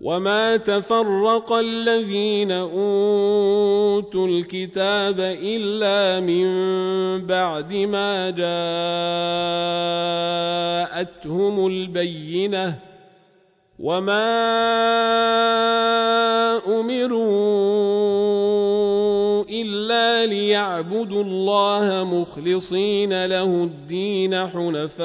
وما تفرق الذين اوتوا الكتاب الا من بعد ما جاءتهم البينه وما امروا الا ليعبدوا الله مخلصين له الدين حنفاء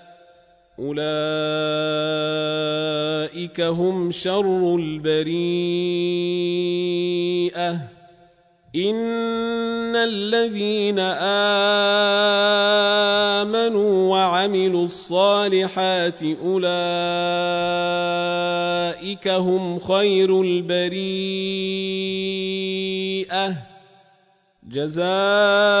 أولئك هم شر البريئة. إن الذين آمنوا وعملوا الصالحات أولئك هم خير البريئة. جزاؤهم